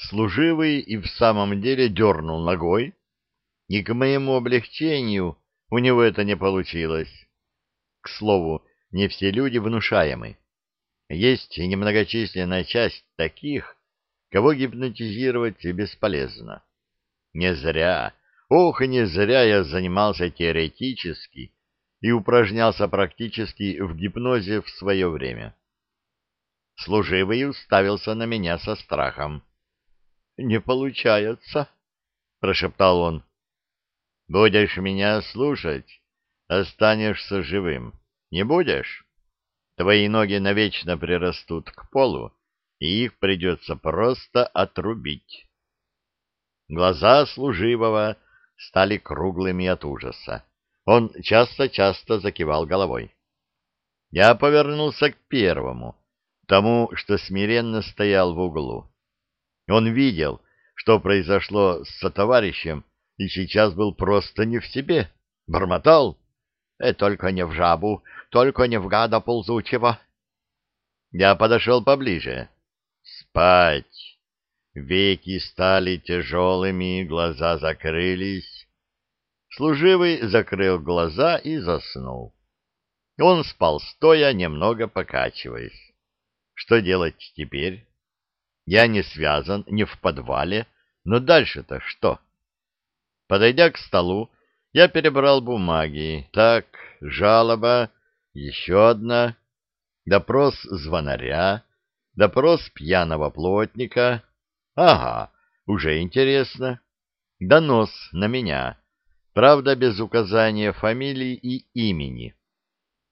Служивый и в самом деле дернул ногой, и к моему облегчению у него это не получилось. К слову, не все люди внушаемы. Есть немногочисленная часть таких, кого гипнотизировать бесполезно. Не зря, ох, не зря я занимался теоретически и упражнялся практически в гипнозе в свое время. Служивый уставился на меня со страхом. — Не получается, — прошептал он. — Будешь меня слушать, останешься живым. Не будешь? Твои ноги навечно прирастут к полу, и их придется просто отрубить. Глаза служивого стали круглыми от ужаса. Он часто-часто закивал головой. Я повернулся к первому, тому, что смиренно стоял в углу. Он видел, что произошло с сотоварищем, и сейчас был просто не в себе. Бормотал. «Э, «Только не в жабу, только не в гада ползучего». Я подошел поближе. Спать. Веки стали тяжелыми, глаза закрылись. Служивый закрыл глаза и заснул. Он спал стоя, немного покачиваясь. Что делать теперь? Я не связан, не в подвале, но дальше-то что? Подойдя к столу, я перебрал бумаги. Так, жалоба, еще одна, допрос звонаря, допрос пьяного плотника. Ага, уже интересно. Донос на меня, правда, без указания фамилии и имени.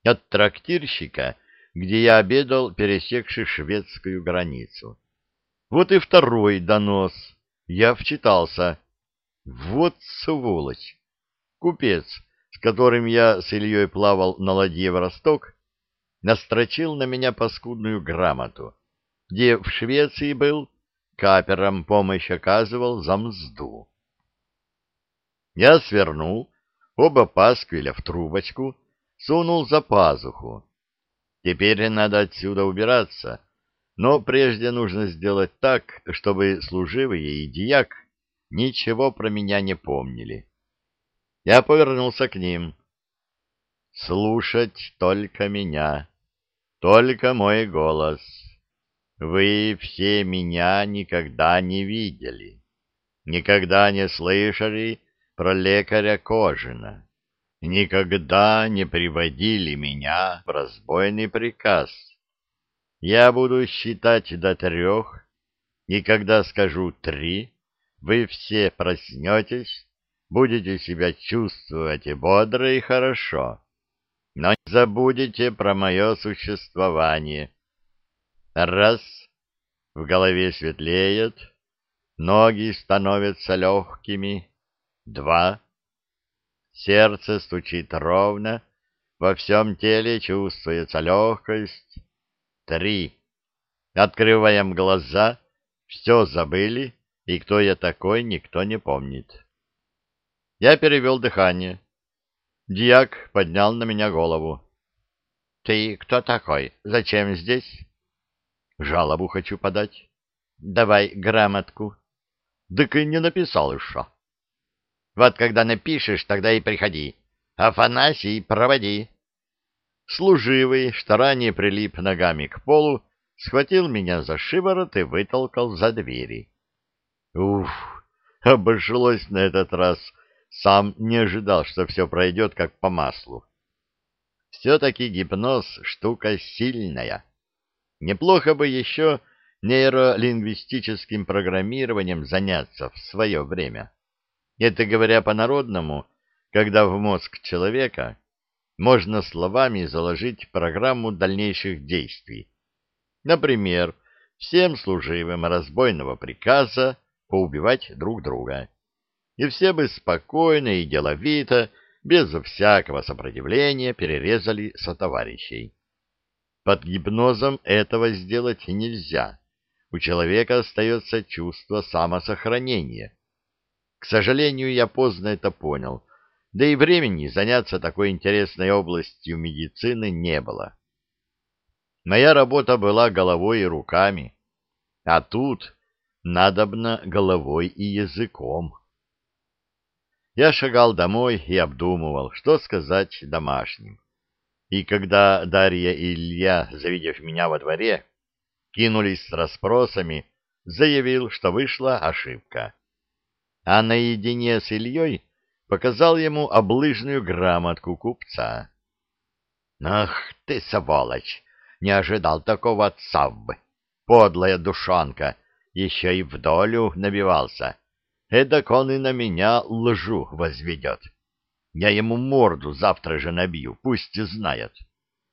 От трактирщика, где я обедал, пересекший шведскую границу. Вот и второй донос. Я вчитался. Вот сволочь! Купец, с которым я с Ильей плавал на ладье в Росток, настрочил на меня паскудную грамоту где в Швеции был, каперам помощь оказывал за мзду. Я свернул оба пасквиля в трубочку, сунул за пазуху. Теперь надо отсюда убираться, но прежде нужно сделать так, чтобы служивые и дьяк ничего про меня не помнили. Я повернулся к ним. Слушать только меня, только мой голос. Вы все меня никогда не видели, никогда не слышали про лекаря Кожина, никогда не приводили меня в разбойный приказ. Я буду считать до трех, и когда скажу три, вы все проснетесь, будете себя чувствовать бодро и хорошо, но не забудете про мое существование — Раз, в голове светлеет, ноги становятся легкими. Два, сердце стучит ровно, во всем теле чувствуется легкость. Три, открываем глаза, все забыли, и кто я такой, никто не помнит. Я перевел дыхание. Дьяк поднял на меня голову. — Ты кто такой? Зачем здесь? Жалобу хочу подать. Давай грамотку. Так и не написал еще. Вот когда напишешь, тогда и приходи. Афанасий, проводи. Служивый, что ранее прилип ногами к полу, схватил меня за шиворот и вытолкал за двери. Уф, обошлось на этот раз. Сам не ожидал, что все пройдет как по маслу. Все-таки гипноз — штука сильная. Неплохо бы еще нейролингвистическим программированием заняться в свое время. Это говоря по-народному, когда в мозг человека можно словами заложить программу дальнейших действий. Например, всем служивым разбойного приказа поубивать друг друга. И все бы спокойно и деловито, без всякого сопротивления, перерезали сотоварищей. Под гипнозом этого сделать нельзя. У человека остается чувство самосохранения. К сожалению, я поздно это понял, да и времени заняться такой интересной областью медицины не было. Моя работа была головой и руками, а тут надобно головой и языком. Я шагал домой и обдумывал, что сказать домашним. И когда Дарья и Илья, завидев меня во дворе, кинулись с расспросами, заявил, что вышла ошибка. А наедине с Ильей показал ему облыжную грамотку купца. — Ах ты, сволочь! Не ожидал такого от Саввы! Подлая душонка! Еще и в долю набивался! Эдак он и на меня лжу возведет. Я ему морду завтра же набью, пусть и знает.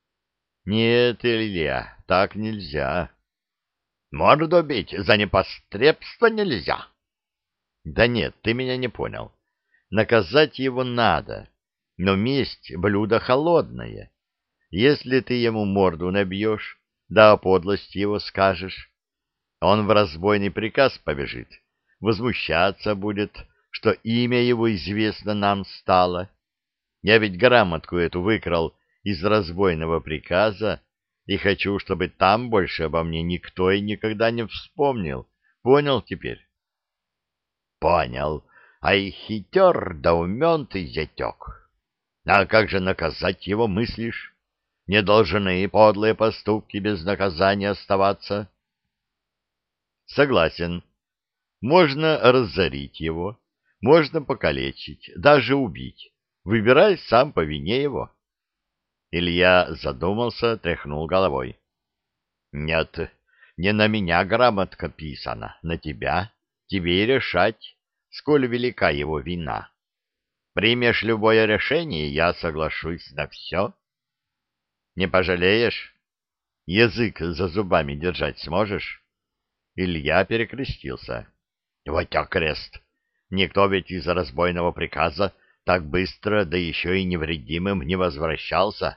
— Нет, Илья, так нельзя. — Морду бить за непостребство нельзя. — Да нет, ты меня не понял. Наказать его надо, но месть — блюдо холодное. Если ты ему морду набьешь, да о подлости его скажешь, он в разбойный приказ побежит, возмущаться будет, что имя его известно нам стало. Я ведь грамотку эту выкрал из разбойного приказа и хочу, чтобы там больше обо мне никто и никогда не вспомнил. Понял теперь? Понял. А и хитер да умен ты, зятек. А как же наказать его, мыслишь? Не должны подлые поступки без наказания оставаться. Согласен. Можно разорить его, можно покалечить, даже убить. Выбирай сам по вине его. Илья задумался, тряхнул головой. Нет, не на меня грамотка писана, на тебя. Тебе и решать, сколь велика его вина. Примешь любое решение, я соглашусь на все. Не пожалеешь? Язык за зубами держать сможешь? Илья перекрестился. Вот крест. Никто ведь из разбойного приказа так быстро, да еще и невредимым не возвращался.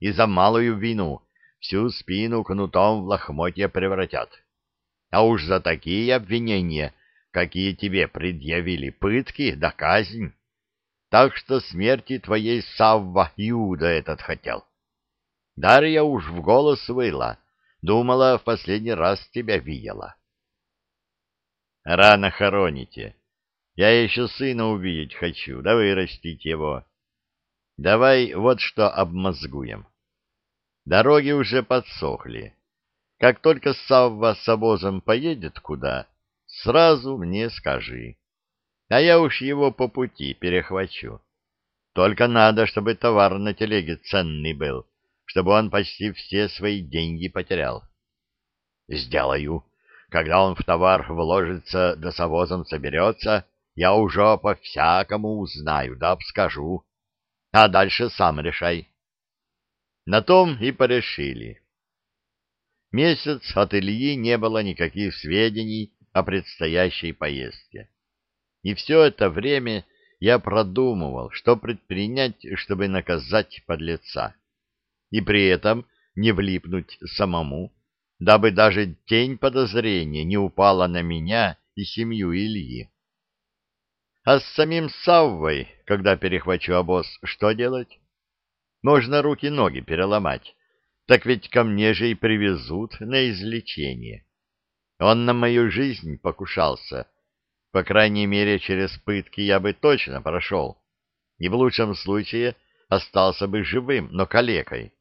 И за малую вину всю спину кнутом в лохмотья превратят. А уж за такие обвинения, какие тебе предъявили пытки да казнь. Так что смерти твоей Савва Иуда этот хотел. Дарья уж в голос выла, думала, в последний раз тебя видела. Рано хороните. Я еще сына увидеть хочу, да вырастить его. Давай вот что обмозгуем. Дороги уже подсохли. Как только Савва с обозом поедет куда, сразу мне скажи. А я уж его по пути перехвачу. Только надо, чтобы товар на телеге ценный был чтобы он почти все свои деньги потерял. Сделаю. Когда он в товар вложится да с овозом соберется, я уже по-всякому узнаю да обскажу. А дальше сам решай. На том и порешили. Месяц от Ильи не было никаких сведений о предстоящей поездке. И все это время я продумывал, что предпринять, чтобы наказать подлеца и при этом не влипнуть самому, дабы даже тень подозрения не упала на меня и семью Ильи. А с самим Саввой, когда перехвачу обоз, что делать? Можно руки-ноги переломать, так ведь ко мне же и привезут на излечение. Он на мою жизнь покушался. По крайней мере, через пытки я бы точно прошел. И в лучшем случае остался бы живым, но калекой.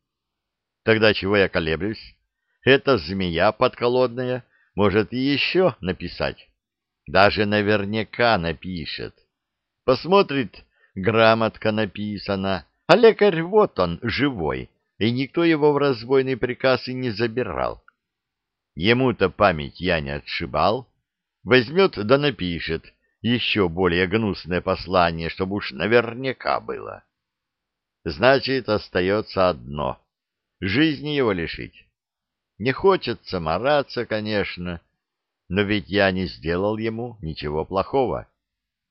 Тогда чего я колеблюсь? Эта змея подколодная может еще написать. Даже наверняка напишет. Посмотрит, грамотка написана, а лекарь вот он, живой, и никто его в разбойный приказ и не забирал. Ему-то память я не отшибал. Возьмет да напишет еще более гнусное послание, чтобы уж наверняка было. Значит, остается одно — жизни его лишить. Не хочется мараться, конечно, но ведь я не сделал ему ничего плохого.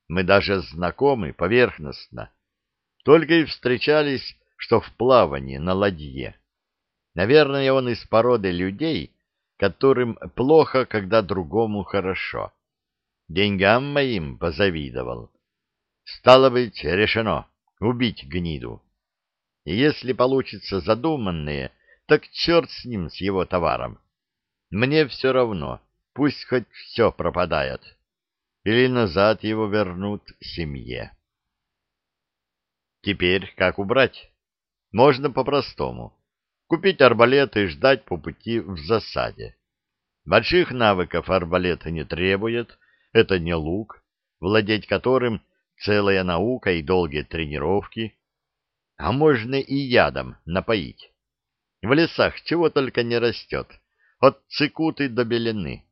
Мы даже знакомы поверхностно. Только и встречались, что в плавании на ладье. Наверное, он из породы людей, которым плохо, когда другому хорошо. Деньгам моим позавидовал. Стало быть, решено убить гниду. И если получится задуманное, так черт с ним, с его товаром. Мне все равно, пусть хоть все пропадает. Или назад его вернут семье. Теперь как убрать? Можно по-простому. Купить арбалет и ждать по пути в засаде. Больших навыков арбалет не требует, это не лук, владеть которым целая наука и долгие тренировки. А можно и ядом напоить. В лесах чего только не растет, от цикуты до белины.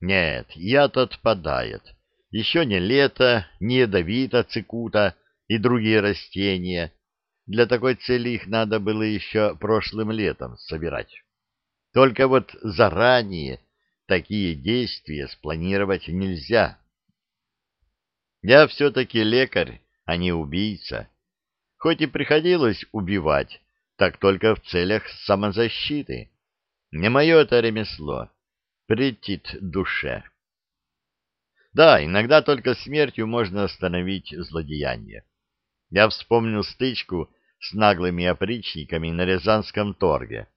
Нет, яд отпадает. Еще не лето, не ядовита цикута и другие растения. Для такой цели их надо было еще прошлым летом собирать. Только вот заранее такие действия спланировать нельзя. Я все-таки лекарь, а не убийца. Хоть и приходилось убивать, так только в целях самозащиты. Не мое это ремесло. Претит душе. Да, иногда только смертью можно остановить злодеяние. Я вспомнил стычку с наглыми опричниками на Рязанском торге,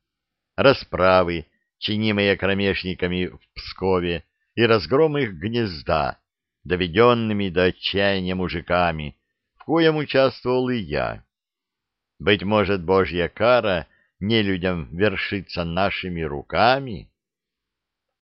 расправы, чинимые кромешниками в Пскове, и разгром их гнезда, доведенными до отчаяния мужиками, в коем участвовал и я. Быть может, божья кара не людям вершится нашими руками?